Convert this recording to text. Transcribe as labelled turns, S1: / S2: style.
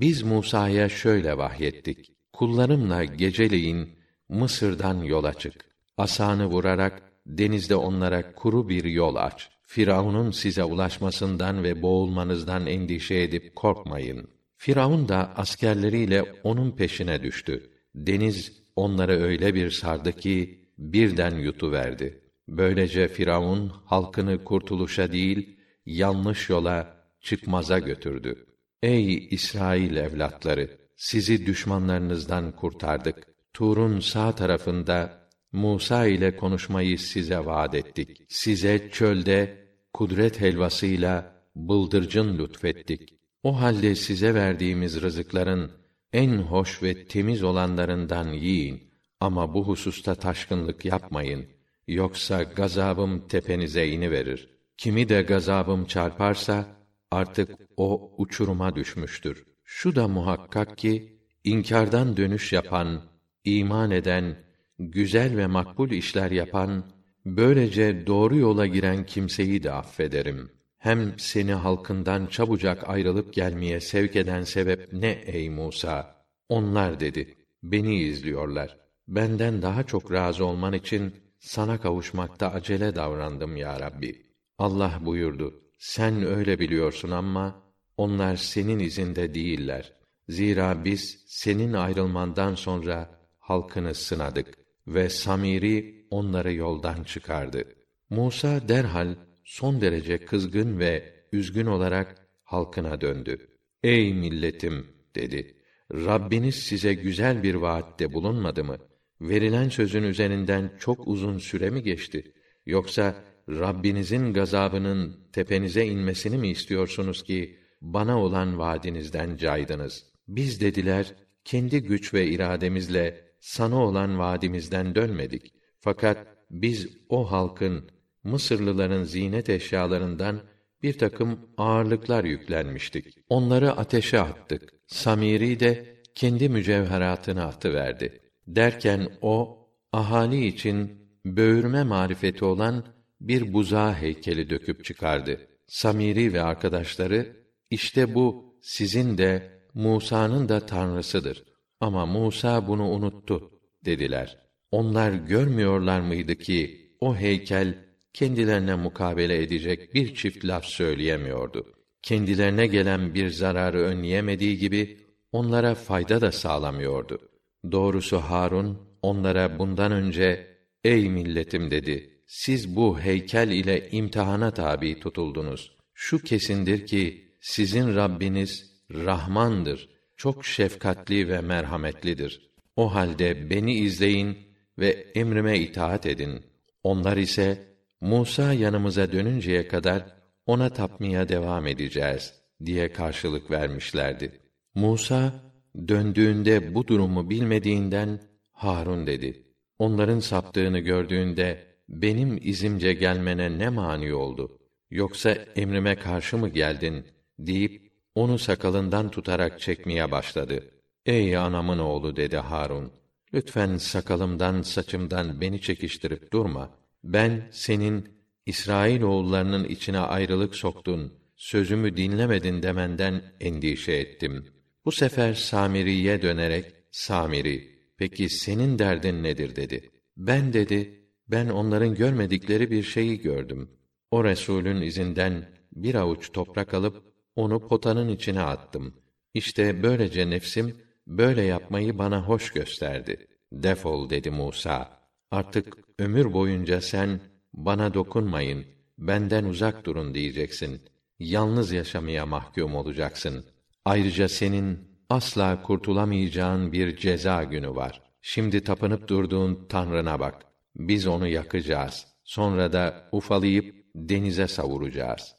S1: Biz Musa'ya şöyle vahyettik. Kullarımla geceleyin Mısır'dan yola çık. Asanı vurarak denizde onlara kuru bir yol aç. Firavun'un size ulaşmasından ve boğulmanızdan endişe edip korkmayın. Firavun da askerleriyle onun peşine düştü. Deniz onları öyle bir sardı ki birden yutuverdi. Böylece Firavun halkını kurtuluşa değil, yanlış yola, çıkmaza götürdü. Ey İsrail evlatları, sizi düşmanlarınızdan kurtardık. Tur'un sağ tarafında Musa ile konuşmayı size vaad ettik. Size çölde kudret helvasıyla bıldırcın lütfettik. O halde size verdiğimiz rızıkların en hoş ve temiz olanlarından yiyin. Ama bu hususta taşkınlık yapmayın. Yoksa gazabım tepenize ini verir. Kimi de gazabım çarparsa artık o uçuruma düşmüştür. Şu da muhakkak ki inkardan dönüş yapan, iman eden, güzel ve makbul işler yapan, böylece doğru yola giren kimseyi de affederim. Hem seni halkından çabucak ayrılıp gelmeye sevk eden sebep ne ey Musa? Onlar dedi, beni izliyorlar. Benden daha çok razı olman için sana kavuşmakta acele davrandım ya Rabbi. Allah buyurdu, sen öyle biliyorsun ama onlar senin izinde değiller. Zira biz senin ayrılmandan sonra halkını sınadık ve Samiri onları yoldan çıkardı. Musa derhal son derece kızgın ve üzgün olarak halkına döndü. Ey milletim dedi. Rabbiniz size güzel bir vaatte bulunmadı mı? Verilen sözün üzerinden çok uzun süre mi geçti? Yoksa Rabbinizin gazabının tepenize inmesini mi istiyorsunuz ki bana olan vaadinizden caydınız? Biz dediler kendi güç ve irademizle sana olan vaadimizden dönmedik. Fakat biz o halkın Mısırlıların zinet eşyalarından bir takım ağırlıklar yüklenmiştik. Onları ateşe attık. Samiri de kendi mücevheratını atıverdi. Derken o ahali için böğürme marifeti olan bir buzağı heykeli döküp çıkardı. Samiri ve arkadaşları işte bu sizin de Musa'nın da tanrısıdır. Ama Musa bunu unuttu dediler. Onlar görmüyorlar mıydı ki o heykel kendilerine mukabele edecek bir çift laf söyleyemiyordu. Kendilerine gelen bir zararı önleyemediği gibi onlara fayda da sağlamıyordu. Doğrusu Harun onlara bundan önce ey milletim dedi. Siz bu heykel ile imtihana tabi tutuldunuz. Şu kesindir ki sizin Rabbiniz Rahmandır. Çok şefkatli ve merhametlidir. O halde beni izleyin ve emrime itaat edin. Onlar ise Musa yanımıza dönünceye kadar ona tapmaya devam edeceğiz diye karşılık vermişlerdi. Musa döndüğünde bu durumu bilmediğinden Harun dedi. Onların saptığını gördüğünde benim izimce gelmene ne mani oldu? Yoksa emrime karşı mı geldin? deyip onu sakalından tutarak çekmeye başladı. Ey anamın oğlu dedi Harun. Lütfen sakalımdan, saçımdan beni çekiştirip durma. Ben senin İsrail oğullarının içine ayrılık soktun, sözümü dinlemedin demenden endişe ettim. Bu sefer Samiri'ye dönerek, Samiri, peki senin derdin nedir dedi. Ben dedi, ben onların görmedikleri bir şeyi gördüm. O Resulün izinden bir avuç toprak alıp onu potanın içine attım. İşte böylece nefsim böyle yapmayı bana hoş gösterdi. Defol dedi Musa. Artık ömür boyunca sen bana dokunmayın, benden uzak durun diyeceksin. Yalnız yaşamaya mahkum olacaksın. Ayrıca senin asla kurtulamayacağın bir ceza günü var. Şimdi tapınıp durduğun Tanrına bak. Biz onu yakacağız. Sonra da ufalayıp denize savuracağız.